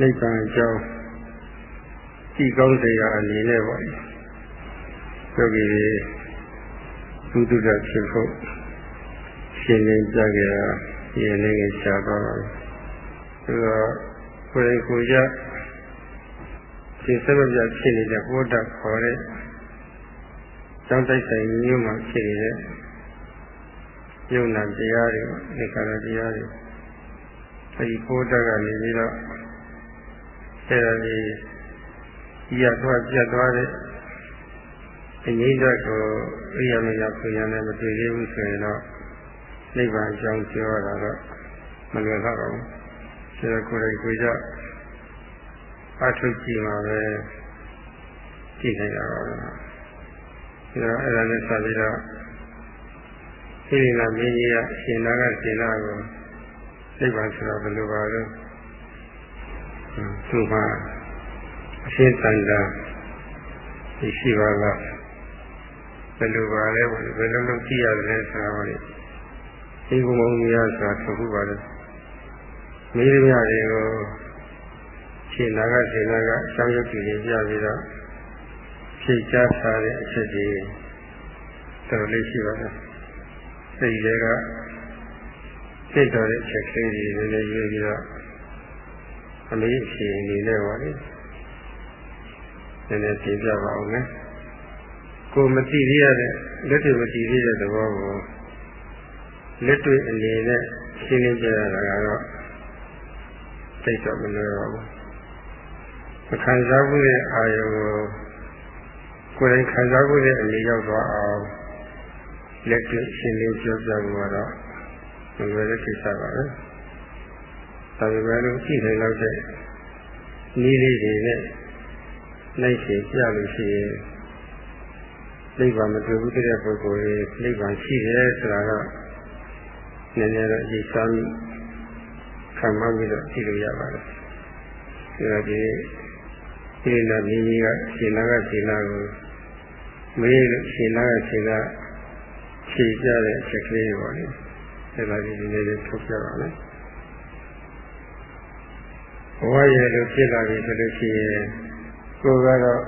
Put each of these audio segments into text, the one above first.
နိဗ္ဗာန်အကြောင်းကြည်ကောင်းစေရအနေနဲ့ပေါ့လေယောဂီသုတ္တဖြစ်ဖို့ရှင်းလင်းကြကြရင်းနေရှားသွားပါဘူးဒါတော့ကိုယ်ကိုယ်ရဒီစမပြဖြစ်နေတဲ့ဘုဒ္ဓခေါ်တဲ့ကျောင်းတိုက်ဆိုင်မျိုးမှာဖြစ်နေတဲ့ယုံနာတရားတွေဒီကရတရားတွေအဲဒီဘုဒ္ဓကနေပြီးတော့ အဲဒါကြီးရသွားပြတ်သွားတဲ့အငိမ့်တော့ကိုအရိယာမယဖွင့်ရနဲ့မတွေ့သေးဘူးဆိုရင်တော့နိဗ္ဗာန်အကြောင်းပြောတာတော့မလွယ်တော့ဘူး။ဒါကိုယ်တိုင်ကိုယ်ကြအထုတ်ကြည့်မှာပဲကြည့်နိုင်တာပါပဲ။ဒါတော့အဲ့ဒါနဲ့ဆက်ပြီးတော့ဒီလိုကမင်းကြီးကရှင်နာကရှင်နာကိုနိဗ္ဗာန်ဆိုတော့ဘယ်လိုပါလဲ။ သူမှာအရှင်းတန်တာရှိပါလားဘယ်လိုပါလဲဘယ်လိုလုပ်ကြည့်ရတယ်ဆိုတာဟောလေဒီကုမုံများဆိုတာသခုပါလေမိရမြတွေကိုရှင်နာကရှင်နာကအဆောင်ရုပ်ကြီးပြပြီးတော့ဖြည့်ချထားတဲ့အချက်တွေတော်လေးရှိပါလားစိတ်တွေကစိတ်တော်တဲ့အချက်ကလေးတွေလည်းရွေးပြီးတော့ အမေအရှင်အနေနဲ့ပါလေနည်းနည်းသိပြပါအောင်နော်ကိုမသိသေးရတဲ့လက်တွေ့မသိသေးတဲ့သဘောကိုလက်တွေ့အနေနဲ့ရှင်းလင်းပြရတာကတော့သိတော့မလွယ်ပါဘူးမခံစားဘူးတဲ့အာယုံကိုကိုယ်တိုင်ခံစားဘူးတဲ့အနေရောက်သွားအောင်လက်တွေ့ရှင်းလင်းပြောပြမှုကတော့မလွယ်တဲ့ကိစ္စပါပဲ ဒါပေမဲ့လို့ကြည့်နေတော့တဲ့နည်းလေးတွေနဲ့နိုင်ရှင်ပြလို့ရှိရင်နိဗ္ဗာန်မတွေ့ဘူးတဲ့ပုဂ္ဂိုလ်ကြီးနိဗ္ဗာန်ရှိတယ်ဆိုတာကနည်းနည်းတော့အရေးစားမိခံမှပြီးတော့သိလို့ရပါတယ်။ဒါဒီဒီနာမင်းကြီးကရှင်နာကရှင်နာကိုမေးလို့ရှင်နာကရှင်နာဖြေကြတဲ့အချက်ကလေးပေါ့လေ။ဒါပါဒီနည်းနည်းထုတ်ပြပါမယ်။ ဘဝရဲ့လို့ဖြစ်လာပြီဆိုလို့ရှိရင်ကိုယ်ကတော့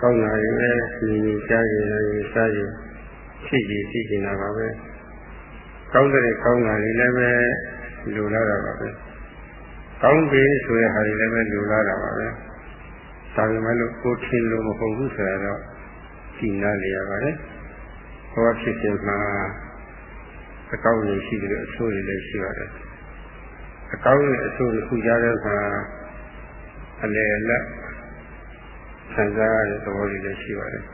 ကောင်းလာရင်လည်းညီညီကြားရင်လည်းစားရင်ရှိကြည့်ရှိနေတာပါပဲကောင်းတဲ့ကောင်းတာတွေလည်းပဲလူလာတာပါပဲကောင်းပြီဆိုတဲ့ဟာတွေလည်းပဲလူလာတာပါပဲဒါပေမဲ့လို့ကိုထင်လို့မဟုတ်ဘူးဆိုတော့ကြည်နာလေရပါတယ်ဘောဖြစ်ခြင်းမှာအကောင်းကြီးရှိတယ်အဆိုးတွေလည်းရှိပါတယ် အကောင်းနဲ့အဆိုးတစ်ခုကြားတဲ့မှာအလယ်လက်ခံစားရတဲ့သဘောလေးလည်းရှိပါတယ်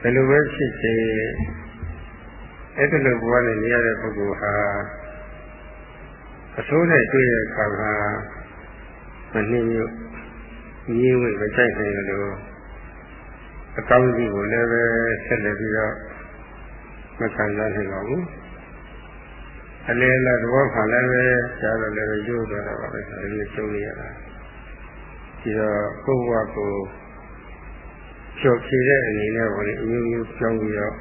ဘယ်လိုပဲဖြစ်စေအဲ့ဒီလိုဘဝနဲ့နေရတဲ့ပုဂ္ဂိုလ်ဟာအဆိုးနဲ့တွေ့တဲ့အခါမှာမနှင်းညွတ်ငြင်းဝိမကြိုက်နိုင်လို့အကောင်းကြီးကိုလည်းပဲဆက်လက်ပြီးတော့မခံစားနိုင်ပါဘူး အလေလာသဘောခံလည်းပဲကြားတော့လည်းရိုးသွားတာပါပဲဒါလေးကျုံနေရတာဒီတော့ကိုယ့်ဘဝကိုဖြောဖြေတဲ့အနေနဲ့ဟောလေအမျိုးမျိုးပြောင်းပြီးတော့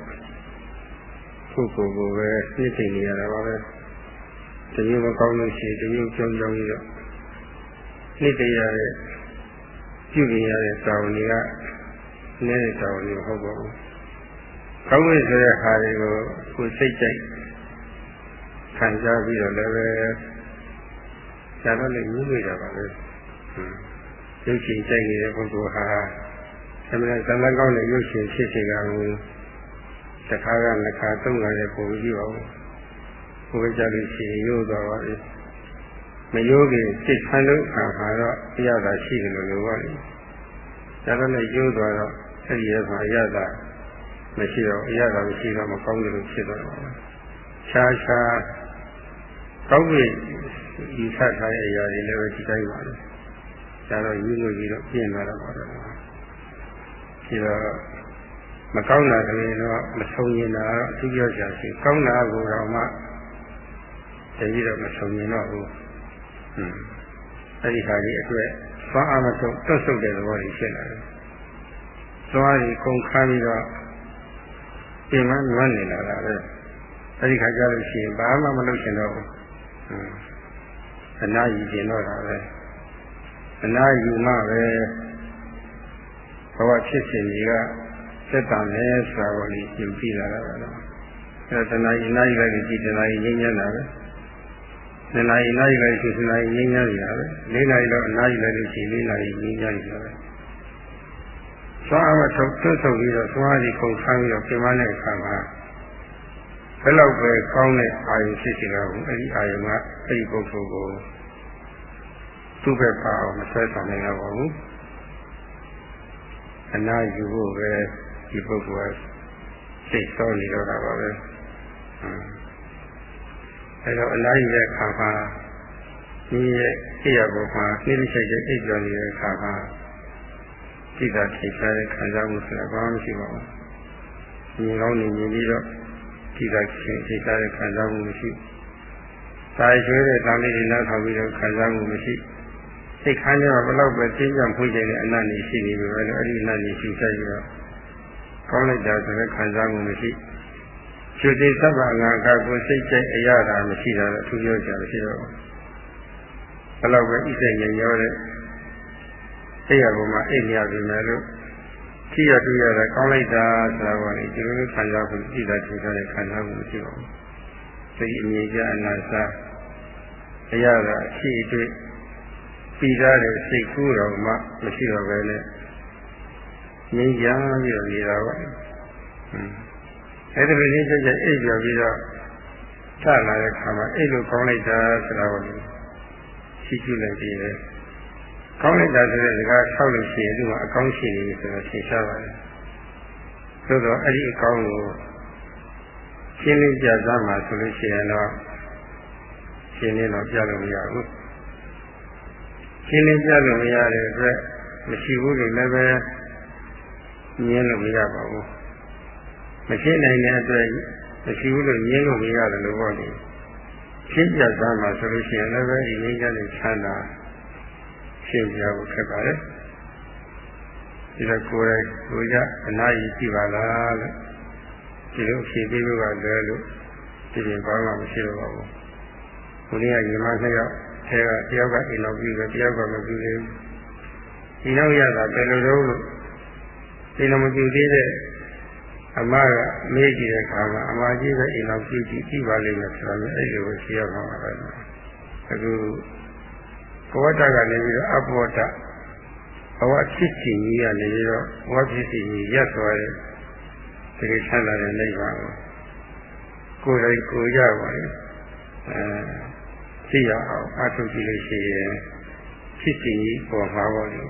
ကိုယ့်ကိုယ်ကိုပဲနှိမ့်သိနေရတာပါပဲတမျိုးမကောင်းလို့ရှိရင်တမျိုးပြောင်းပြောင်းပြီးတော့နှိမ့်သိရတဲ့ပြုနေရတဲ့တောင်းတွေကနည်းတဲ့တောင်းတွေမဟုတ်ပါဘူးကောင်းပြီဆိုတဲ့ဟာတွေကိုကိုယ်စိတ်ကြိုက် ခံစားပြီးတော့လည်းပဲဇာတော့လည်းညှိမိတာပါပဲရုပ်ရှင်ကြိုက်နေတဲ့ပုဂ္ဂိုလ်ဟာအမှန်ဇာလကောင်းတဲ့ရုပ်ရှင်ဖြစ်စေကကိုတစ်ခါကနှစ်ခါသုံးခါလည်းပုံကြည့်ပါဦးကိုယ်ကြလို့ရှိရင်ရိုးသွားပါပြီမရိုးခင်စိတ်ဆန်းလို့အခါမှာတော့အရသာရှိတယ်လို့ပြောပါလိမ့်ဒါတော့လည်းရိုးသွားတော့အဲ့ဒီရဲ့မှာအရသာမရှိတော့အရသာမရှိတော့မကောင်းတယ်လို့ဖြစ်သွားတော့ခြားခြား ကောင်းပြီဒီဆက်ထားတဲ့အရာတွေလည်းပဲဒီတိုင်းပါလေဒါတော့ယူလို့ပြီးတော့ပြင်လာတော့ပါတော့ဒီတော့မကောင်းတာတကယ်တော့မဆုံးရင်တော့အထူးပြောကြရှိကောင်းတာကိုတော့မှတကယ်တော့မဆုံးရင်တော့ဘူးဟွန်းအဲ့ဒီခါကြီးအတွက်သွားအားမဆုံးတွတ်ဆုပ်တဲ့သဘောကြီးဖြစ်လာတယ်သွားပြီးကုန်ခါပြီးတော့ပြင်မနွမ်းနေလာတာပဲအဲ့ဒီခါကျလို့ရှိရင်ဘာမှမလုပ်ချင်တော့ဘူး အနာကြီးကျင်တော့တာပဲအနာယူမှပဲဘဝဖြစ်စဉ်ကြီးကသက်တမ်းလဲဆိုတာကိုလေသင်ပြီးလာတာပါတော့အဲတဏှာအနာယူလိုက်ကြည့်တဏှာငြိမ်းချမ်းတာပဲနှစ်နာရီနားယူလိုက်ရှိနှစ်နာရီငြိမ်းချမ်းနေတာပဲလေးနာရီတော့အနားယူလိုက်လို့ရှိရင်လေးနာရီငြိမ်းချမ်းနေတာပဲသွားအောင်ထုတ်သွတ်ထုတ်ပြီးတော့သွားပြီးခုန်ဆန်းပြီးတော့ပြင်မတဲ့အခါမှာ ဘယ်လောက်ပဲကောင်းတဲ့အာရုံဖြစ်စီကဘူးအဲ့ဒီအာရုံကအဲ့ဒီပုဂ္ဂိုလ်ကိုသူ့ဘက်ပါအောင်မဆွဲဆောင်နိုင်တော့ပါဘူးအနာယူဖို့ပဲဒီပုဂ္ဂိုလ်ကစိတ်ဆောနေတော့တာပါပဲအဲတော့အနာယူတဲ့အခါမှာဒီရဲ့အိယာပေါ်မှာနှိမ့်ချိတ်တဲ့အိပ်ကျော်နေတဲ့အခါမှာစိတ်ဓာတ်ထိရှားတဲ့ခံစားမှုဆိုတာဘာမှမရှိပါဘူး။မြင်ကောင်းနေမြင်ပြီးတော့ စိတ်ဓာတ်ထိရှားတဲ့ခံစားမှုမရှိ။စာရွှဲတဲ့တန်လေးတွေနောက်ထောင်ပြီးတော့ခံစားမှုမရှိ။စိတ်ခမ်းကြမှာဘလောက်ပဲသိကြဖွင့်တဲ့အနတ်နေရှိနေပြီပဲလို့အဲ့ဒီအနတ်နေရှိဆိုင်ပြီးတော့ကောင်းလိုက်တာဆိုတဲ့ခံစားမှုမရှိ။ကျွတိသဗ္ဗငါကကိုစိတ်ကြိုက်အရာတာမရှိတာတော့အထူးပြောကြမရှိတော့ဘူး။ဘလောက်ပဲဣစိတ်ငြိမ်ရောတဲ့အဲ့ရပုံမှာအိတ်မြပြီမယ်လို့ ကြည့်ရတွေ့ရတာကောင်းလိုက်တာဆိုတာကလေဒီလိုခံစားဖို့ကြည့်တာထင်ရှားတဲ့ခံစားမှုမရှိပါဘူး။စိတ်အမြင်ကြအနာစာအရာကအရှိအတွေ့ပြီးသားတဲ့စိတ်ကူးတော်မှမရှိတော့ပဲနဲ့ငြိမ်းချမ်းပြီးတော့နေတာပေါ့။အဲ့ဒီလိုနေချက်ချက်အိပ်ပြောပြီးတော့ချလာတဲ့ခါမှာအိတ်လိုကောင်းလိုက်တာဆိုတာကိုရှိကြည့်လိုက်ပြီးတယ်။ ကောင်းလိုက်တာဆိုတဲ့စကားဆောက်လို့ရှိရင်သူကအကောင်းရှိနေပြီဆိုတော့သင်ရှားပါတယ်။သို့တော့အဲ့ဒီအကောင်းကိုရှင်းလင်းပြသမှာဆိုလို့ရှိရင်တော့ရှင်းလင်းတော့ပြလို့မရဘူး။ရှင်းလင်းပြလို့မရတဲ့အတွက်မရှိဘူးလို့လည်းပဲညင်းလို့မရပါဘူး။မရှင်းနိုင်တဲ့အတွက်မရှိဘူးလို့ညင်းလို့မရတယ်လို့ပေါ့လေ။ရှင်းပြသမှာဆိုလို့ရှိရင်လည်းပဲဒီငြိမ်းချမ်းတဲ့ချမ်းသာ ရှင်းပြဖို့ခက်ပါတယ်ဒီတော့ကိုယ်တိုင်ကိုရအနာရည်ကြည့်ပါလားလို့ဒီလိုဖြေပေးလို့ကလွယ်လို့ဒီပြင်ဘာမှမရှိတော့ပါဘူးဘုရားညီမနှစ်ယောက်အဲကတယောက်ကအိမ်တော်ပြီးတယ်တယောက်ကမပြီးသေးဘူးဒီနောက်ရတာဘယ်လိုလုပ်လို့အိမ်တော်မပြီးသေးတဲ့အမကမေးကြည့်တဲ့အခါမှာအမကြီးပဲအိမ်တော်ပြီးကြည့်ကြည့်ပါလိမ့်မယ်ဆိုတော့အဲ့လိုရှိရမှာပါပဲအခု ဘဝတကနေပြီးတော့အဘောတဘဝဖြစ်စီကြီးကနေပြီးတော့ဘဝဖြစ်စီကြီးရပ်သွားတဲ့တကယ်ဆန္ဒတဲ့နိဗ္ဗာန်ကိုကိုယ်တိုင်ကိုရပါလေအဲသိရအောင်အထုကြည့်လို့ရှိရင်ဖြစ်စီကြီးပေါ်မှာပါလေ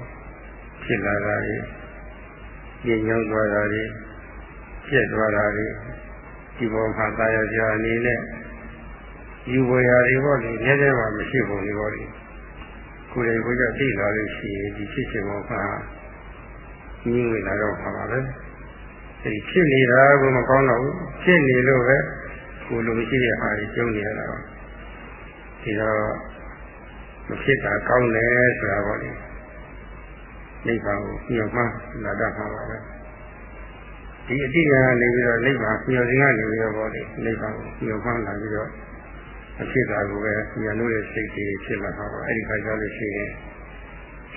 ဖြစ်လာတာလေညင်ညောင်းသွားတာလေပြက်သွားတာလေဒီပေါ်မှာတာယာကြာအနေနဲ့ယူဝရာတွေပေါ့လေရဲရဲမှမရှိဘူးလေပေါ့လေ ကိုယ်တိုင်ကိုယ်ကျသိလာလို့ရှိရင်ဒီဖြစ်စဉ်ပေါ်မှာညင်းဝင်လာတော့ပါပါပဲအဲဒီဖြစ်နေတာကမကောင်းတော့ဘူးဖြစ်နေလို့ပဲကိုယ်လိုမရှိတဲ့အားကြီးကျုံနေရတာပါဒီတော့မဖြစ်တာကောင်းတယ်ဆိုတာပေါ့လေနိဗ္ဗာန်ကိုညှော်မှလာတတ်မှာပါပဲဒီအတိညာကနေပြီးတော့နိဗ္ဗာန်ညှော်ခြင်းကနေပြီးတော့ပေါ့လေနိဗ္ဗာန်ကိုညှော်မှလာပြီးတော့ အဖြစ်သာကိုပဲဉာဏ်လို့ရဲ့စိတ်ကြီးဖြစ်လာတာပါအဲ့ဒီခါကျလို့ရှိရင်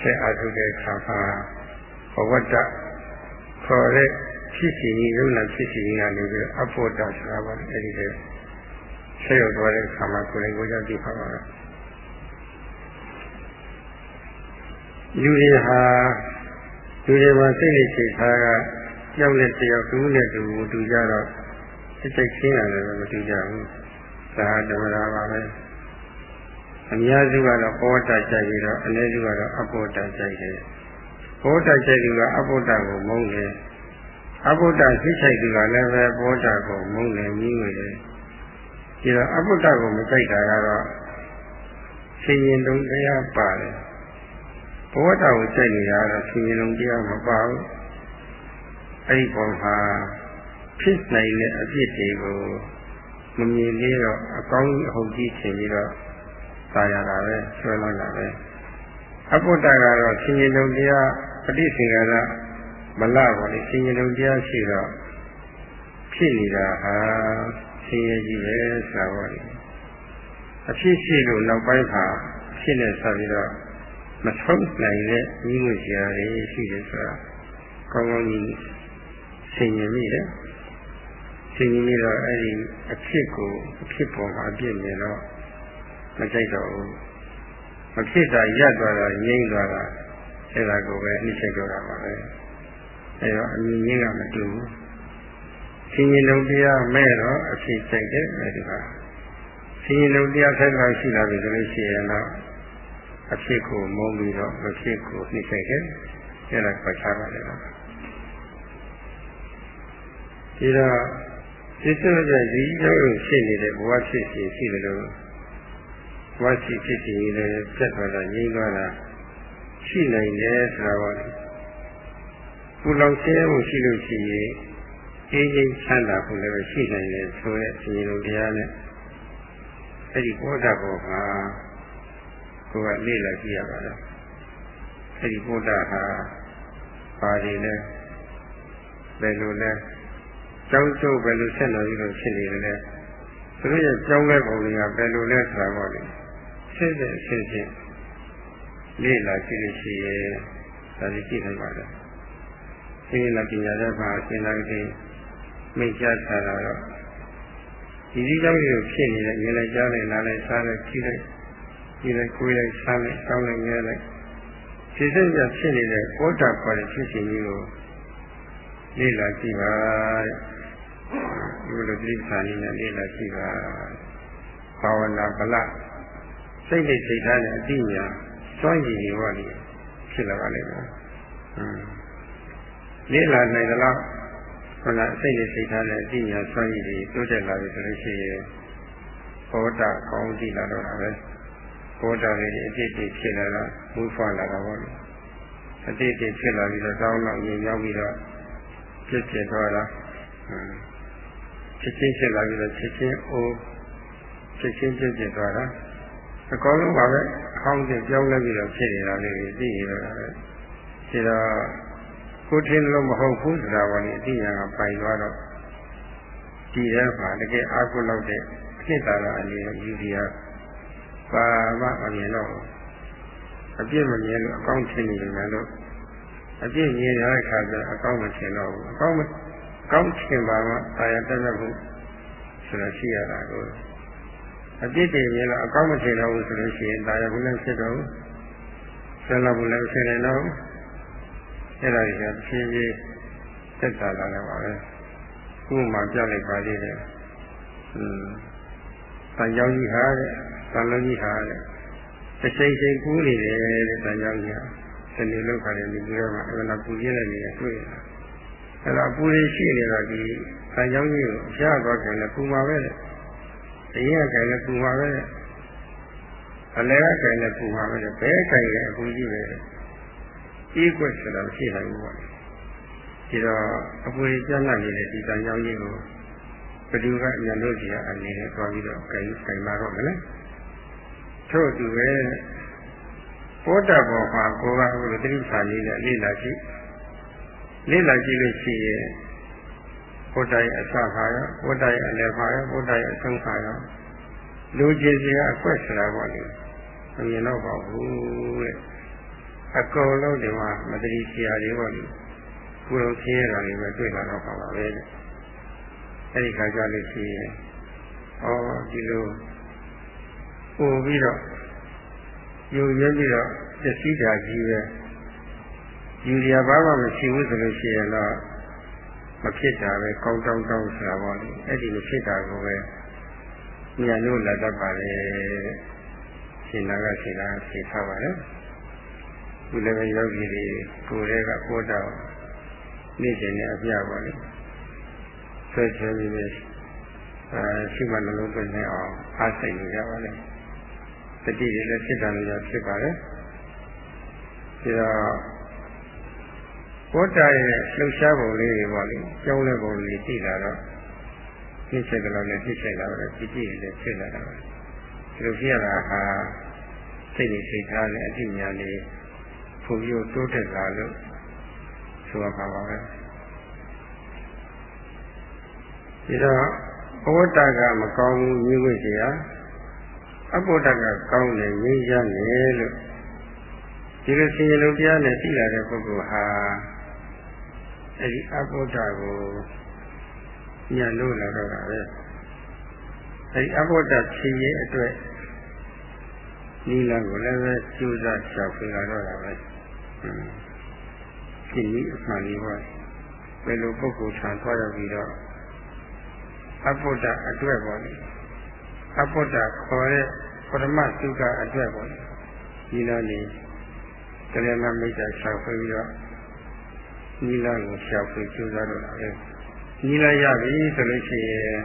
ဆက်အားထုတ်တဲ့အခါမှာဘဝတ္တခေါ်တဲ့ဖြစ်စီကြီးရုံနာဖြစ်စီကြီးကနေပြီးအဖို့တဆိုတာပါအဲ့ဒီတဲ့ဆက်ရောက်သွားတဲ့အခါမှာကိုယ်တိုင်ကိုယ်ကြောင့်သိပါပါတော့ယူရဟာလူတွေမှာစိတ်နဲ့စိတ်ထားကကြောက်တဲ့တယောက်သူနဲ့သူတူကြတော့စိတ်စိတ်ချင်းရတယ်မတူကြဘူး ဒါဓမ္မတာပါပဲအများစုကတော့ဘောတကြိုက်ပြီးတော့အနည်းစုကတော့အဘောတကြိုက်တယ်ဘောတကြိုက်သူကအဘောတကိုမုန်းတယ်အဘောတသိချိုက်သူကလည်းပဲဘောတကိုမုန်းတယ်ကြီးငွေတယ်ဒီတော့အဘောတကိုမကြိုက်တာကတော့ရှင်ရင်တုံတရားပါတယ်ဘောတကိုကြိုက်နေတာကတော့ရှင်ရင်တုံတရားမပါဘူးအဲ့ဒီပုံမှာဖြစ်နိုင်တဲ့အဖြစ်တွေကို မမြင်သေးတော့အကောင်းအဟုတ်ကြီးထင်ပြီးတော့သာရတာပဲဆွဲလိုက်တာပဲအပုတ္တကတော့ရှင်ရင်လုံးတရားပฏิသင်္ခါရမလပါလေရှင်ရင်လုံးတရားရှိတော့ဖြစ်နေတာဟာရှင်ရကြီးပဲဆိုတာပေါ့လေအဖြစ်ရှိလို့နောက်ပိုင်းမှာဖြစ်နေဆက်ပြီးတော့မဆုံးနိုင်တဲ့ဤမှုစရာတွေရှိတယ်ဆိုတာကောင်းကောင်းကြီးဆင်ញင်မိတယ် ချိန်ပြီးတော့အဲ့ဒီအဖြစ်ကိုအဖြစ်ပေါ်မှာပြည့်နေတော့မကြိုက်တော့ဘူးမဖြစ်တာရပ်သွားတာငြိမ့်သွားတာအဲ့ဒါကိုပဲနှိမ့်ချက်ကြတာပါပဲအဲ့တော့အမြင်ရင်းကမတူဘူးရှင်ရင်လုံးတရားမဲ့တော့အဖြစ်ကြိုက်တယ်အဲ့ဒီကရှင်ရင်လုံးတရားဆက်ကောင်ရှိလာပြီဆိုလို့ရှိရင်တော့အဖြစ်ကိုမုန်းပြီးတော့မဖြစ်ကိုနှိမ့်ချက်တယ်အဲ့ဒါပတ်ချပါတယ်ဒီတော့ ဒီစုတဲ့ဒီရုပ်ရှိနေတဲ့ဘဝဖြစ်စီရှိတယ်လို့ဘဝရှိဖြစ်စီလည်းပြတ်သွားတာငြိမ်းသွားတာရှိနိုင်တယ်ဆိုတာပါလေပူလောင်ဆင်းရဲမှုရှိလို့ရှိရင်အေးအေးချမ်းသာဖို့လည်းရှိနိုင်တယ်ဆိုတဲ့ဒီလိုတရားနဲ့အဲ့ဒီဘောဓဘောဟာကိုယ်ကလေ့လာကြည့်ရပါလားအဲ့ဒီဘောဓဟာပါရီလဲဘယ်လိုလဲ ကြောင်းကျုပ်ပဲလို့ဆက်လို့ပြီးတော့ဖြစ်နေတယ်သူတို့ရဲ့ကြောင်းတဲ့ပုံတွေကဘယ်လိုလဲဆိုတာပေါ့လေဆက်တဲ့ဆက်ချင်းလေ့လာကြည့်လို့ရှိရင်ဒါကြီးကြည့်နိုင်ပါလားဒီလိုပညာတဲ့ဘာအစဉ်လိုက်တဲ့မိတ်ချတာတော့ဒီဒီကြောင့်ဒီလိုဖြစ်နေတဲ့မြင်လိုက်ကြားလိုက်နားလိုက်စားလိုက်ကြည့်လိုက်ကြည့်လိုက်ကိုယ်လိုက်စားလိုက်စောင်းလိုက်ငဲလိုက်ဖြစ်စဉ်ကြဖြစ်နေတဲ့ဘောဓခေါ်တဲ့ဖြစ်စဉ်ကြီးကို လေ့လာကြည့်ပါတဲ့ဒီလိုတိပ္ပာနည်းနဲ့လေ့လာကြည့်ပါဘာဝနာဗလစိတ်နဲ့စိတ်ထားနဲ့အတိညာစွန့်ရည်တွေပေါ့လေဖြစ်လာပါလိမ့်မယ်လေ့လာနိုင်သလားခန္ဓာစိတ်နဲ့စိတ်ထားနဲ့အတိညာစွန့်ရည်တွေတိုးတက်လာပြီဆိုလို့ရှိရင်ဘောဓကောင်းကြည့်လာတော့တာပဲဘောဓလေးအတိတ်တွေဖြစ်လာတာမူးဖွာလာတာပေါ့လေအတိတ်တွေဖြစ်လာပြီးတော့တောင်းတော့ညင်ရောက်ပြီးတော့ ဖြစ်ဖြစ်သွားတာချက်ချင်းဖြစ်လာပြီးတော့ချက်ချင်းအိုးချက်ချင်းပြည့်ပြည့်သွားတာအကောင်းဆုံးပါပဲအကောင်းဆုံးကြောင်းလဲပြီးတော့ဖြစ်နေတာလေးကိုသိရတော့တယ်ဒီတော့ကိုထင်းလို့မဟုတ်ဘူးဆိုတာကလည်းအတိညာကပိုင်သွားတော့ဒီထဲမှာတကယ်အာဟုလောက်တဲ့ဖြစ်တာကအနေနဲ့ယူဒီယာပါမအမြင်တော့အပြစ်မမြင်လို့အကောင်းထင်နေတယ်လို့ အပြစ်မြင်ရတဲ့အခါကျအကောင်းမထင်တော့ဘူးအကောင်းမကောင်းချင်ပါမှအာရတက်တဲ့ဘူးဆိုတော့ရှိရတာကိုအပြစ်တွေမြင်လို့အကောင်းမထင်တော့ဘူးဆိုလို့ရှိရင်ဒါရဘူးလည်းဖြစ်တော့ဆယ်လောက်ဘူးလည်းဖြစ်နေတော့အဲ့ဒါကြီးကဖြည်းဖြည်းတက်တာလာတယ်ပါပဲခုမှပြလိုက်ပါသေးတယ်อืมတန်ကြောင်းကြီးဟာတဲ့တန်လုံးကြီးဟာတဲ့တစ်ချိန်ချိန်ကူးနေတယ်တဲ့တန်ကြောင်းကြီးဟာ ဒီနေ့လောက်ခါနေပြီးတော့မှအဲ့ဒါပူပြင်းနေနေတွေ့ရတာအဲ့တော့ပူရရှိနေတာဒီဆံကြောင်းကြီးကိုရသွားကြတယ်ပူမှာပဲတဲ့။အရင်ကကြတယ်ပူမှာပဲတဲ့။အလဲကကြတယ်ပူမှာပဲတဲ့။ဘဲကြတယ်အပူကြီးပဲတဲ့။ဤကွက်ဆိုတာမရှိနိုင်ဘူးပေါ့။ဒီတော့အပူကြီးကျန်းလာနေတဲ့ဒီဆံကြောင်းကြီးကိုဘယ်သူကညလို့ကြီးအနေနဲ့သွားပြီးတော့ကြိုင်ကြိုင်လာတော့မလဲ။ထို့သူပဲ ဘောဓဘောမှာကိုယ်ကဟိုတိရိစ္ဆာန်လေးနဲ့လေ့လာကြည့်။လေ့လာကြည့်လို့ရှိရင်ဘုဒ္ဓရဲ့အစခါရောဘုဒ္ဓရဲ့အလယ်ခါရောဘုဒ္ဓရဲ့အဆုံးခါရောလူချင်းစီကအကွက်ဆိုတာပေါ့လေမမြင်တော့ပါဘူးတဲ့အကုန်လုံးဒီမှာမတတိဆရာတွေပေါ့လေကိုယ်တော်ဆင်းရဲတာတွေပဲတွေ့လာတော့ပါပါပဲတဲ့အဲဒီခါကြလို့ရှိရင်ဩဒီလိုပို့ပြီးတော့ ယူရင်းပြီးတော့ပစ္စည်းဓာကြီးပဲယူရဘာမှမရှိဘူးဆိုလို့ရှိရင်တော့မဖြစ်တာပဲကောင်းတောင်းတောင်းဆိုတာပေါ့လေအဲ့ဒီမဖြစ်တာကိုပဲဉာဏ်လို့လာတတ်ပါလေရှင်နာကရှင်နာဖြေထားပါလေဒီလည်းပဲယောဂီတွေကိုယ်တည်းကပို့တော့နေ့စဉ်နဲ့အပြပါလေဆွဲချပြီးပဲအဲရှိမှနှလုံးသွင်းနေအောင်အားစိတ်နေကြပါလေ တတိတွေလည်းဖြစ်တာလည်းဖြစ်ပါလေဒါတော့ဘောတာရဲ့လှုပ်ရှားပုံလေးတွေပေါ့လေကျောင်းတဲ့ပုံလေးသိလာတော့သိချက်ကလေးနဲ့သိချက်လာတော့ကြည့်ကြည့်လေးဖြစ်လာတာပဲဒီလိုဖြစ်ရတာဟာစိတ်နဲ့စိတ်ထားနဲ့အတိညာလေးပုံရိုးတိုးတက်လာလို့ဆိုရပါပါပဲဒီတော့ဘောတာကမကောင်းဘူးညှိဝှေ့เสีย အဘောတာကကောင်းတယ်ငြိမ်းချမ်းတယ်လို့ဒီလိုဆင်ញလုံးတရားနဲ့သိလာတဲ့ပုဂ္ဂိုလ်ဟာအဲဒီအဘုဒ္ဓကိုညံလို့လာတော့တာပဲအဲဒီအဘုဒ္ဓဖြစ်ရဲ့အတွက်နိလကိုလည်းပဲကျိုးစားရှာဖွေလာတော့တာပဲဖြစ်ပြီးအမှန်လေးပါဘယ်လိုပုဂ္ဂိုလ်ထံသွားရောက်ပြီးတော့အဘုဒ္ဓအတွက်ပေါ့လေ အဘုဒ္ဓခေါ်တဲ့ပရမသုခအတွက်ပေါ့လေဒီလိုနေကလေးမမိတ်တာရှာဖွေပြီးတော့နိလကိုရှာဖွေကျိုးစားတော့တာပဲနိလရပြီဆိုလို့ရှိရင်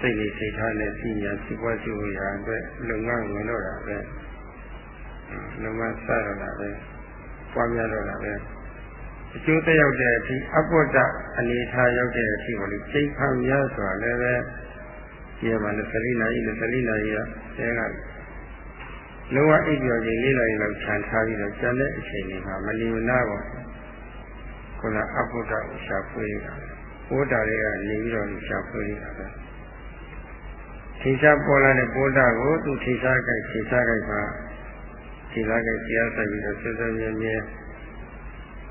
စိတ်နဲ့စိတ်ထားနဲ့ပြညာစီပွားစီဝရာအတွက်လုံငန်းဝင်တော့တာပဲလုံငန်းစရတာပဲပွားများတော့တာပဲအကျိုးသက်ရောက်တဲ့အထိအပုဒ္ဒအနေထားရောက်တဲ့အထိကိုလေစိတ်ခံရစွာလည်းပဲ ဒီမှာ24နာရီ24နာရီကအဲကလောကအိပ်ပျော်ခြင်းလေးနာရီလောက်ခြံထားပြီးတော့ကျန်တဲ့အချိန်တွေမှာမလီမနာပါခုနအပုဒ္ဒကိုရှာဖွေနေတာဘုဒ္ဓတွေကနေပြီးတော့ရှာဖွေနေတာပဲထိရှားပေါ်လာတဲ့ဘုဒ္ဓကိုသူထိရှားကြိုက်ထိရှားကြိုက်မှာထိရှားကြိုက်တရားဆက်ပြီးတော့ဆွေးဆွေးမြဲမြဲ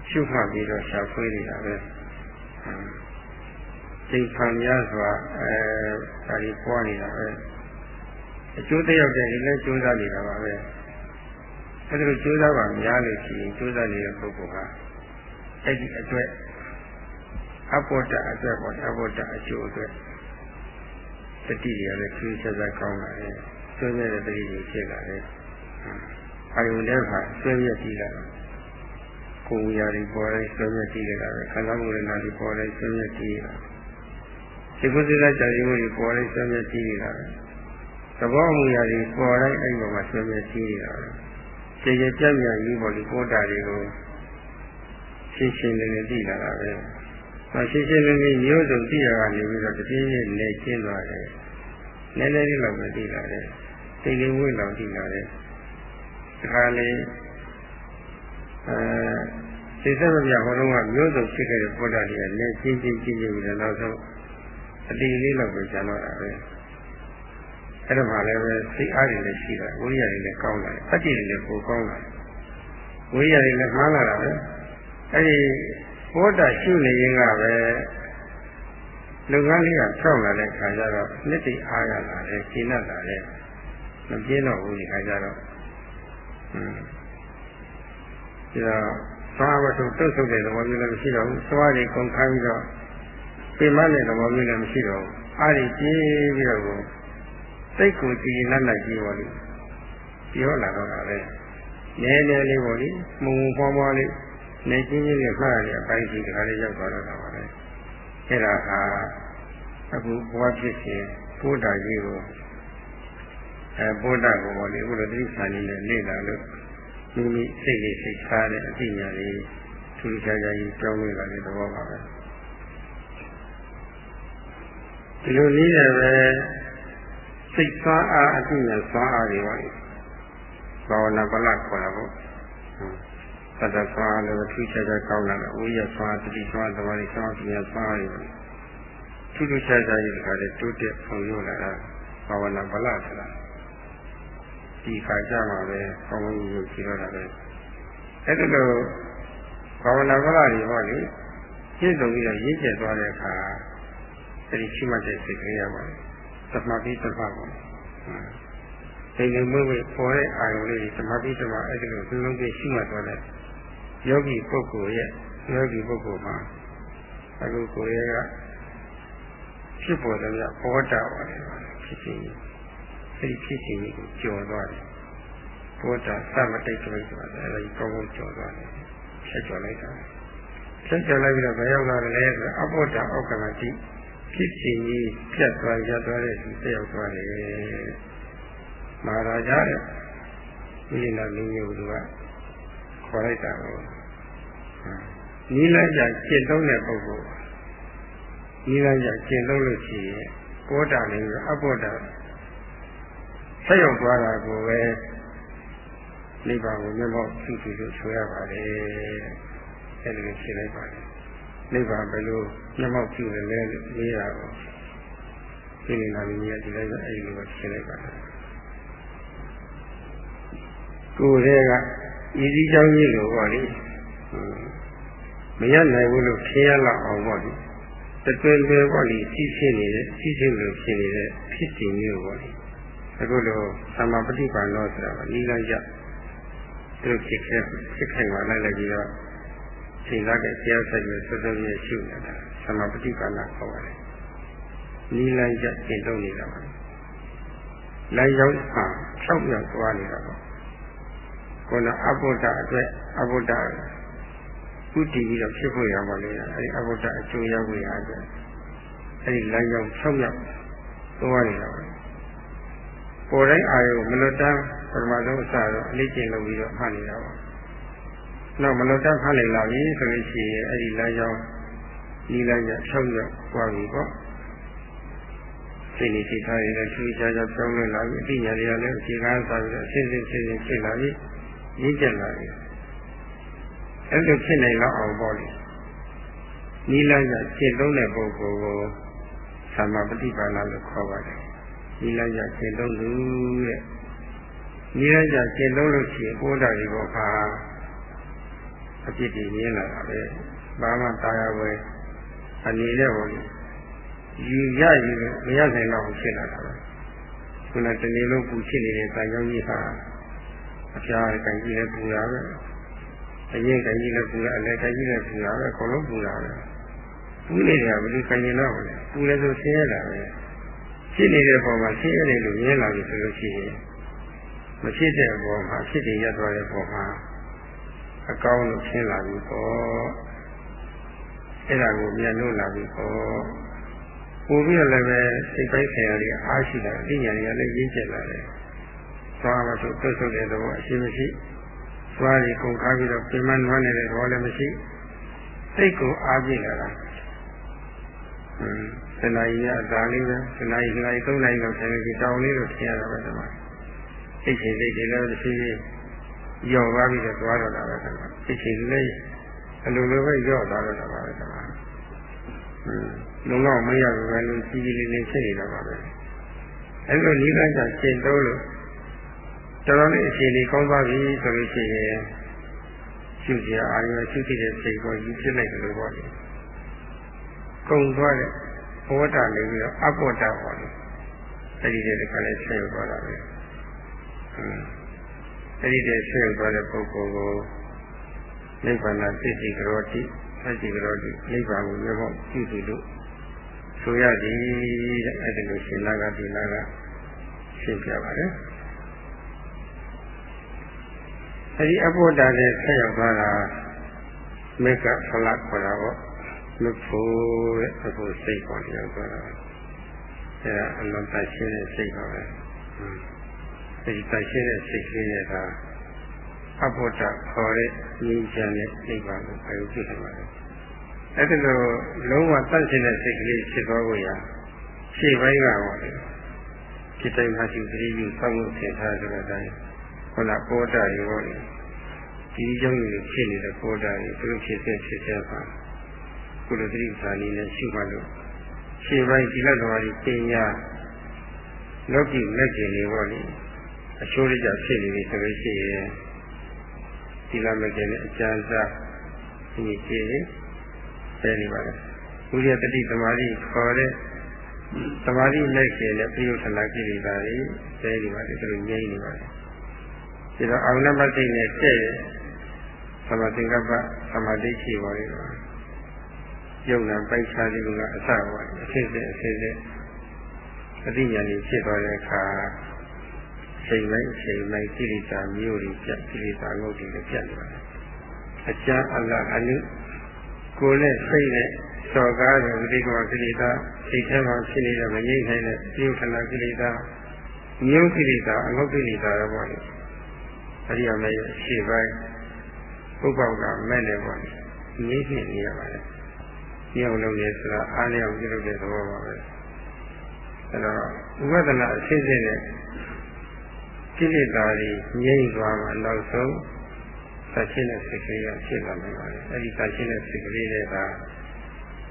ရှုမှတ်ပြီးတော့ရှာဖွေနေတာပဲ စိတ်ခံရစွာအဲဒါကြီးပွားနေတာပဲအကျိုးတရားတဲ့ဒီလည်းကျိုးစားနေတာပါပဲအဲဒီလိုကျိုးစားပါများလို့ရှိရင်ကျိုးစားနေတဲ့ပုဂ္ဂိုလ်ကအဲ့ဒီအတွက်အဘောတအတွက်ပေါ့အဘောတအကျိုးအတွက်တတိရလည်းသူချက်ချက်ကောင်းလာတယ်ဆွေးမြဲတဲ့တတိကြီးဖြစ်လာတယ်အာယုန်တဲ့ခါဆွေးမြဲကြည့်လာတယ်ကိုယ်ရာတွေပေါ်တိုင်းဆွေးမြဲကြည့်လာတယ်ခန္ဓာမူရဏတွေပေါ်တိုင်းဆွေးမြဲကြည့်လာ ဒီကုသလကြာရီမှုတွေပေါ်တိုင်းဆွေးမြဲကြည့်လာတယ်သဘောမူရာတွေပေါ်တိုင်းအဲ့ဒီမှာဆွေးမြဲကြည့်လာတယ်ကျေကျေပြတ်ပြတ်ကြီးပေါ်ဒီပေါ်တာတွေကိုရှင်းရှင်းလင်းလင်းသိလာတာပဲ။အဲရှင်းရှင်းလင်းလင်းမျိုးစုံသိရကနေပြီးတော့တပြင်းပြင်းနေရှင်းသွားတယ်။နည်းနည်းလေးလောက်ပဲသိလာတယ်။သိလေးဝိလောက်သိလာတယ်။ဒီခါလေးအဲသိစမပြဟောတော့ကမျိုးစုံဖြစ်ခဲ့တဲ့ပေါ်တာတွေကလည်းရှင်းရှင်းရှင်းရှင်းပြီးတော့နောက်ဆုံး အတိလေးလောက်ပဲကျန်တော့တာပဲ။အဲ့ဒါမှလည်းပဲစိတ်အားတွေလည်းရှိတာဝိရိယတွေလည်းကောင်းလာတယ်။အတ္တိတွေလည်းပိုကောင်းလာတယ်။ဝိရိယတွေလည်းမှားလာတာပဲ။အဲဒီဘောတာရှုနေရင်ကပဲလုပ်ငန်းလေးကဖြောက်လာတဲ့ခါကျတော့နှစ်တိအားရလာတယ်ရှင်းတတ်လာတယ်မပြင်းတော့ဘူးဒီခါကျတော့อืมဒါသွားဝတ္ထုတုတ်ဆုပ်တဲ့သဘောမျိုးလည်းမရှိတော့ဘူးသွားတွေကုန်ခိုင်းပြီးတော့ ပြင်မတဲ့သဘောမျိုးလည်းမရှိတော့ဘူးအားဒီကြည့်ပြီးတော့စိတ်ကိုကြည်နတ်လိုက်ကြည့်ပါလိမ့်ပြောလာတော့တာပဲနည်းနည်းလေးပေါ့လေမုံမွားမွားလေးနေချင်းချင်းနဲ့ဖတ်ရတဲ့အပိုင်းကြီးတခါလေးရောက်သွားတော့တာပါပဲအဲ့ဒါဟာအခုဘဝဖြစ်ခြင်းဘုဒ္ဓကြီးကိုအဲဘုဒ္ဓကိုပေါ့လေအခုလိုတိစ္ဆာနေနဲ့လေ့လာလို့မိမိစိတ်လေးစိတ်ထားတဲ့အသိဉာဏ်လေးထူးခြားခြားကြီးကြောင်းလို့လာတဲ့သဘောပါပဲ ဒီလိုနည်းနဲ့ပဲစိတ်သွားအားအသိဉာဏ်သွားအားတွေပါလေဘာဝနာပလခေါ်တာပေါ့သတ္တသွားလည်းထူးခြားခြားကောင်းလာတယ်ဝိရသွားတတိသွားသမာဓိသွားပညာသွားတွေထူးထူးခြားခြားကြီးခါတဲ့တိုးတက်ဖွံ့ဖြိုးလာတာဘာဝနာဗလဆိုတာဒီခါကြမှာပဲကောင်းကောင်းကြီးကြည့်တော့တာပဲအဲ့ဒါလို့ဘာဝနာဗလတွေဟောလေရှင်းဆုံးပြီးတော့ရင်းကျက်သွားတဲ့အခါ အဲဒီရှိမှတဲ့စိတ်ကလေးရပါတယ်သမာဓိသမာပေါ့စိတ်ငြိမ်မှုပဲပေါ်တဲ့အာရုံလေးသမာဓိသမာအဲ့ဒီလိုသူလုံးကြီးရှိမှသွားတဲ့ယောဂီပုဂ္ဂိုလ်ရဲ့ယောဂီပုဂ္ဂိုလ်မှာအခုကိုယ်ရဲ့ကဖြစ်ပေါ်တယ်ကဘောတာပါတယ်ဖြစ်ခြင်းအဲဒီဖြစ်ခြင်းကိုကျော်သွားတယ်ဘောတာသမတိတ်ကလေးဆိုတာအဲဒီကောင်းကောင်းကျော်သွားတယ်ဆက်ကျော်လိုက်တာဆက်ကျော်လိုက်ပြီးတော့ဘယ်ရောက်လာလဲဆိုအဘောတာအောက်ကမှကြည့် ဖြစ်ခြင်းကြီးပြတ်သွားရသွားတဲ့ဒီဆက်ရောက်သွားတယ်မဟာရာဇတဲ့ဒီလိုလူမျိုးကခေါ်လိုက်တာကိုနီလကြကျင့်သုံးတဲ့ပုဂ္ဂိုလ်နီလကြကျင့်သုံးလို့ရှိရင်ဘောတာလေးအဘောတာဆက်ရောက်သွားတာကိုပဲနိဗ္ဗာန်ကိုမျက်မှောက်ပြုစုလို့ဆိုရပါတယ်အဲဒီလိုရှင်းလိုက်ပါတယ် နိဗ္ဗာန်ဘယ်လိုမျက်မှောက်ပြုရလဲလို့မေးတာကိုရှင်းနေတာမျိုးကြီးဒီလိုက်ပဲအဲဒီလိုပဲရှင်းလိုက်ပါတယ်ကိုယ်တည်းကဤစည်းကြောင်းကြီးလိုပေါ့လေမရနိုင်ဘူးလို့ထင်ရလောက်အောင်ပေါ့လေတတွင်တွင်ပေါ့လေစီးဖြစ်နေတဲ့စီးချင်းလိုဖြစ်နေတဲ့ဖြစ်တည်မျိုးပေါ့လေအခုလိုသမ္မာပฏิပန်တော့ဆိုတာကဤလိုက်ရသူဖြစ်ခဲ့ဖြစ်ခဲ့မှလိုက်လိုက်ပြီးတော့ ချိန်လာတဲ့တရားဆိုင်ကိုစောစောကြီးရှုနေတာသမ္မာပฏิပန်လာခေါ်ပါတယ်ဤလိုက်ရရှင်းတော့နေတာပါလိုက်ရောက်ဟာ၆ရောက်သွားနေတာပေါ့ခုနအဘုဒ္ဓအတွက်အဘုဒ္ဓဥတည်ပြီးတော့ဖြစ်ဖို့ရပါလေအဲဒီအဘုဒ္ဓအကျိုးရောက်ဖို့ရအတွက်အဲဒီလမ်းကြောင်း၆ရောက်သွားနေတာပါပေါ်တိုင်းအာရုံမလွတ်တမ်းပထမဆုံးအစတော့အလေးကျင့်လုပ်ပြီးတော့မှတ်နေတာပါ နောက်မလွတ်တမ်းမှတ်နိုင်လာပြီဆိုလို့ရှိရင်အဲဒီလမ်းကြောင်းဒီလမ်းကြောင်း၆ရောက်သွားပြီပေါ့စိတ်နေစိတ်ထားရတဲ့သူချာချာပြောင်းလဲလာပြီအသိဉာဏ်တွေကလည်းအခြေခံစားပြီးတော့အစဉ်စဉ်စဉ်စဉ်ဖြစ်လာပြီရင့်ကျက်လာပြီအဲ့လိုဖြစ်နိုင်တော့အောင်ပေါ့လေနိလန်းကရှင်းသုံးတဲ့ပုဂ္ဂိုလ်ကိုသမ္မာပฏิပါဏလို့ခေါ်ပါတယ်နိလန်းကရှင်းသုံးသူတဲ့နိလန်းကရှင်းသုံးလို့ရှိရင်ဘုရားဒီဘောဟာ အဖြစ်တည်မြင်လာတာပဲဘာမှတာယာဝယ်အနေနဲ့ပေါ့လေယူရယူမရနိုင်တော့ဖြစ်လာတာပဲခုနတနေ့လုံးပူဖြစ်နေတဲ့ဇာကြောင့်ကြီးဟာအပြားကံကြီးလည်းပူရပဲအရင်ကံကြီးလည်းပူရအလဲကံကြီးလည်းပူရပဲအကုန်လုံးပူရပဲပူနေတယ်ကဘယ်လိုကံရင်တော့လဲပူလည်းဆိုဆင်းရဲတာပဲဖြစ်နေတဲ့ပုံမှာဆင်းရဲတယ်လို့မြင်လာပြီဆိုလို့ရှိရင်မဖြစ်တဲ့ပုံမှာဖြစ်တယ်ရပ်သွားတဲ့ပုံမှာ အကောင်းလို့ရှင်းလာပြီပေါ့အဲ့ဒါကိုမြန်လို့လာပြီပေါ့ပို့ပြီးတော့လည်းပဲစိတ်ပိုင်းဆိုင်ရာတွေအားရှိတာအဉာဏ်တွေကလည်းရင်းကျက်လာတယ်။သွားမှဆိုတွတ်ဆုပ်တဲ့သဘောအရှိမရှိသွားပြီးကုန်ခါပြီးတော့ပြင်မနွမ်းနေတဲ့သဘောလည်းမရှိစိတ်ကိုအားပြည့်လာတာ။ဟွန်းစနာကြီးကအသာလေးပဲစနာကြီးစနာကြီး၃နိုင်လောက်ဆိုင်ပြီးတောင်းလေးလို့ထင်ရတာပဲဒီမှာစိတ်ချင်းစိတ်တွေလည်းတစ်စီး ရော့သွားပြီးတော့သွားတော့တာပဲဒီမှာစိတ်ချင်းလည်းအလိုလိုပဲရော့သွားတော့တာပါပဲဒီမှာဟွန်းလုံလောက်မရဘူးပဲလို့ကြီးကြီးလေးလေးဖြစ်နေတာပါပဲအဲ့လိုနိဗ္ဗာန်ကရှင်းတော့လို့တော်တော်လေးအခြေအနေကောင်းသွားပြီဆိုလို့ရှိရင်ရှုကြအာရုံရှုကြည့်တဲ့စိတ်ကိုယူဖြစ်လိုက်တယ်လို့ပေါ့လေကုံသွားတဲ့ဘဝတနေပြီးတော့အဘောတပေါ့လေအဲ့ဒီတဲ့ကလည်းဆက်ရောက်သွားတာပဲအဲ့ ဒီတဲ့ဆက်ရောက်သွားတဲ့ပုဂ္ဂိုလ်ကိုနိဗ္ဗာန်သိတိကရောတိသတိကရောတိနိဗ္ဗာန်ကိုမျက်မှောက်ကြည့်ပြီးလို့ဆိုရသည်တဲ့အဲ့ဒီလိုရှင်လာကဒီလာကရှင်းပြပါတယ်အဲ့ဒီအဘောဓာနဲ့ဆက်ရောက်သွားတာမေကဖလခေါ်တာပေါ့မဖို့တဲ့အခုစိတ်ပေါ်ရောက်သွားတာအဲ့ဒါအလုံးတရှင်းတဲ့စိတ်ပါပဲအဲ့ ဒီတရှင်းတဲ့စိတ်ကလေးကအဘောဓာခေါ်တဲ့ဉာဏ်ချမ်းတဲ့နိဗ္ဗာန်ကိုအယုပြုနိုင်ပါတယ်အဲ့ဒါလိုလုံးဝတန့်ရှင်းတဲ့စိတ်ကလေးဖြစ်သွားဖို့ရာရှေ့ပိုင်းကပါလေဒီတိုင်းမှရှိသတိယူစောင့်လို့သင်ထားကြတဲ့အတိုင်းခုနပေါ်တာတွေပေါ့လေဒီကြောင့်ကြီးဖြစ်နေတဲ့ပေါ်တာတွေသူတို့ဖြစ်တဲ့ဖြစ်တဲ့ပါကုလသတိဌာနီနဲ့ရှိမှလို့ရှေ့ပိုင်းဒီလက်တော်ကြီးပညာလောကီလက်ကျင်တွေပေါ့လေ အချိုးရကြဖြစ်နေပြီဆိုလို့ရှိရင်ဒီလမကျင်နဲ့အကျဉ်းစားဒီကြည့်ရင်ဆဲနေပါလေဝိရိယတတိသမာဓိခေါ်တဲ့သမာဓိလက်ရှင်နဲ့ပြယုထနာကိလေသာတွေဆဲနေပါလေသူတို့ငြိမ့်နေပါလေဒီတော့အောင်နမသိနဲ့တဲ့သမာသင်္ကပ္ပသမာဓိရှိပါလေတော့ယုံနာပိုက်ခြားခြင်းကအစပါအစစ်စစ်အစစ်စစ်အသိဉာဏ်ကြီးဖြစ်သွားတဲ့အခါ ချိန်တိုင်းချိန်တိုင်းကိလေသာမျိုးတွေပြတ်ကိလေသာငုတ်တွေလည်းပြတ်နေပါတယ်အကျမ်းအလားအနုကိုယ်နဲ့စိတ်နဲ့စော်ကားတဲ့ဝိတိကဝကိလေသာစိတ်ထဲမှာဖြစ်နေတဲ့မငြိမ့်နိုင်တဲ့ပြုခဏကိလေသာမျိုးကိလေသာအငုတ်ကိလေသာတော့ပေါ့လေအရိယာမေရဲ့ရှေ့ပိုင်းဥပ္ပောက်ကမဲ့နေပေါ့လေငြိမ့်ဖြစ်နေရပါတယ်ညောင်းလုံးနေဆိုတာအားလျောက်ပြုလုပ်တဲ့သဘောပါပဲအဲတော့ဥပဒနာအစစ်စစ်နဲ့ ကိလေသာတွေငြိမ့်သွားမှနောက်ဆုံးသတ်ချင်းတဲ့စိတ်ကလေးဖြစ်လာနိုင်ပါတယ်အဲဒီသတ်ချင်းတဲ့စိတ်ကလေးတွေက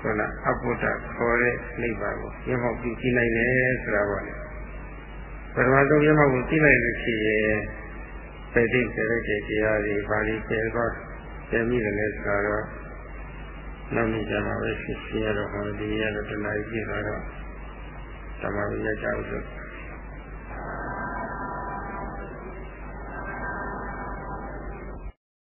ခုနအဘုဒ္ဓခေါ်တဲ့နိဗ္ဗာန်ကိုရမောက်ပြီးကြည့်နိုင်တယ်ဆိုတာပါလေပထမဆုံးရမောက်ကိုကြည့်လိုက်လို့ရှိရင်ပယ်သိပယ်လိုက်တဲ့တရားတွေပါဠိပယ်သွားပယ်မိတယ်လဲဆိုတော့နောက်နေ့ကျမှပဲရှင်းရတော့ဟောဒီရတော့တဏှာကြီးပြတော့ဓမ္မဝိညတ်ကြောက်ဆို